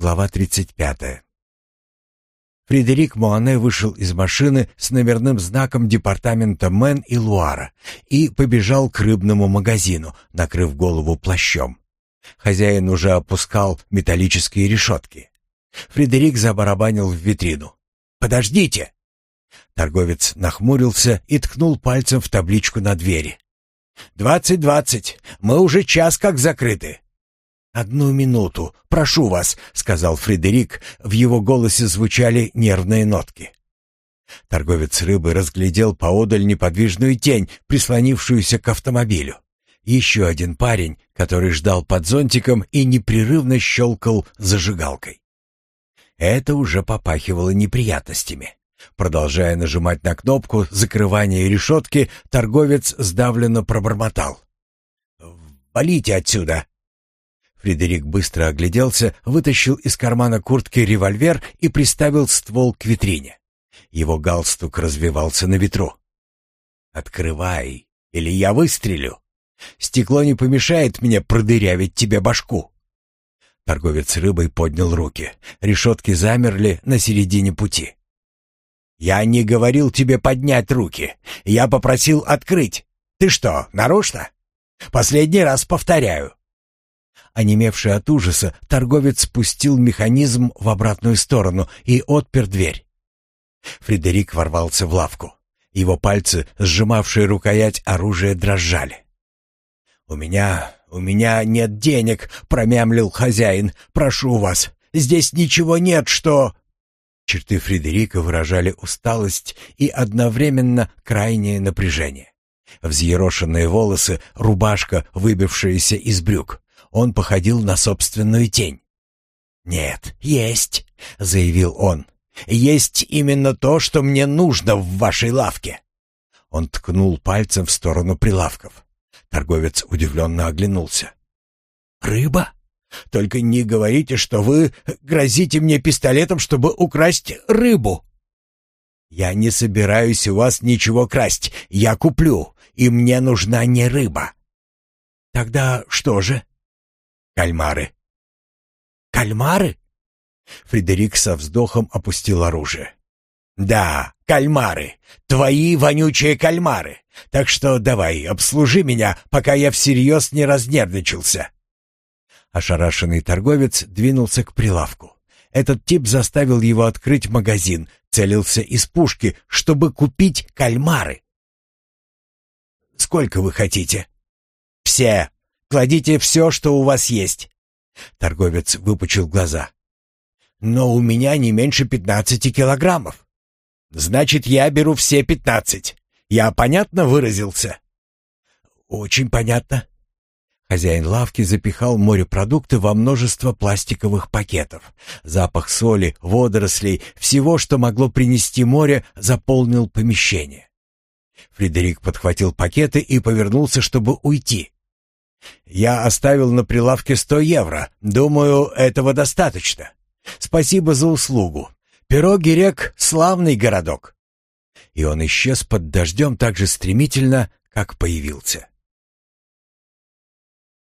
Глава 35. Фредерик Муане вышел из машины с номерным знаком департамента Мэн и Луара и побежал к рыбному магазину, накрыв голову плащом. Хозяин уже опускал металлические решетки. Фредерик забарабанил в витрину. «Подождите!» Торговец нахмурился и ткнул пальцем в табличку на двери. «Двадцать двадцать! Мы уже час как закрыты!» «Одну минуту, прошу вас», — сказал Фредерик. В его голосе звучали нервные нотки. Торговец рыбы разглядел поодаль неподвижную тень, прислонившуюся к автомобилю. Еще один парень, который ждал под зонтиком и непрерывно щелкал зажигалкой. Это уже попахивало неприятностями. Продолжая нажимать на кнопку закрывания решетки, торговец сдавленно пробормотал. «Валите отсюда!» Фредерик быстро огляделся, вытащил из кармана куртки револьвер и приставил ствол к витрине. Его галстук развивался на ветру. «Открывай, или я выстрелю. Стекло не помешает мне продырявить тебе башку». Торговец рыбой поднял руки. Решетки замерли на середине пути. «Я не говорил тебе поднять руки. Я попросил открыть. Ты что, нарочно? Последний раз повторяю. Онемевший от ужаса, торговец спустил механизм в обратную сторону и отпер дверь. Фредерик ворвался в лавку. Его пальцы, сжимавшие рукоять оружия, дрожали. «У меня... у меня нет денег», — промямлил хозяин. «Прошу вас, здесь ничего нет, что...» Черты Фредерика выражали усталость и одновременно крайнее напряжение. Взъерошенные волосы, рубашка, выбившаяся из брюк, он походил на собственную тень. «Нет, есть», — заявил он. «Есть именно то, что мне нужно в вашей лавке». Он ткнул пальцем в сторону прилавков. Торговец удивленно оглянулся. «Рыба? Только не говорите, что вы грозите мне пистолетом, чтобы украсть рыбу!» «Я не собираюсь у вас ничего красть. Я куплю, и мне нужна не рыба». «Тогда что же?» Кальмары. Кальмары? Фредерик со вздохом опустил оружие. Да, кальмары. Твои вонючие кальмары. Так что давай, обслужи меня, пока я всерьез не разнервничался. Ошарашенный торговец двинулся к прилавку. Этот тип заставил его открыть магазин, целился из пушки, чтобы купить кальмары. «Сколько вы хотите?» «Все!» Кладите все, что у вас есть». Торговец выпучил глаза. «Но у меня не меньше пятнадцати килограммов». «Значит, я беру все пятнадцать. Я понятно выразился?» «Очень понятно». Хозяин лавки запихал морепродукты во множество пластиковых пакетов. Запах соли, водорослей, всего, что могло принести море, заполнил помещение. Фредерик подхватил пакеты и повернулся, чтобы уйти. Я оставил на прилавке сто евро. Думаю, этого достаточно. Спасибо за услугу. Пироги рек — славный городок. И он исчез под дождем так же стремительно, как появился.